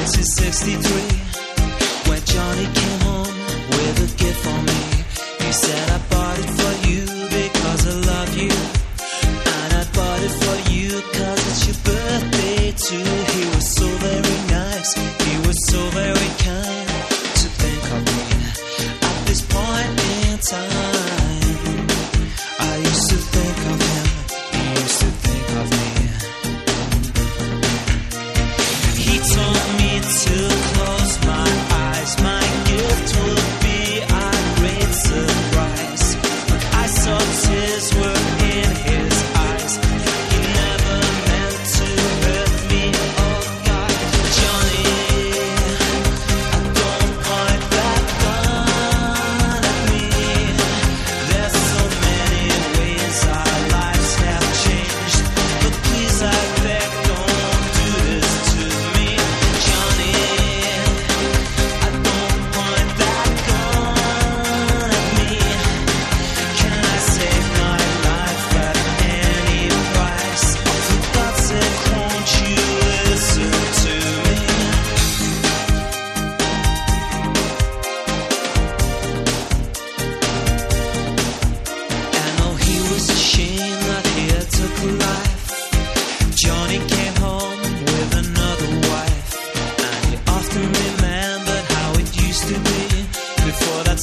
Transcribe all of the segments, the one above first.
1963, when Johnny came home with a gift for me. He said, I bought it for you because I love you. And I bought it for you because it's your birthday too. He was so very nice, he was so very kind.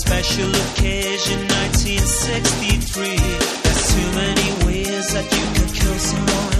special occasion 1963. There's too many ways that you could kill someone.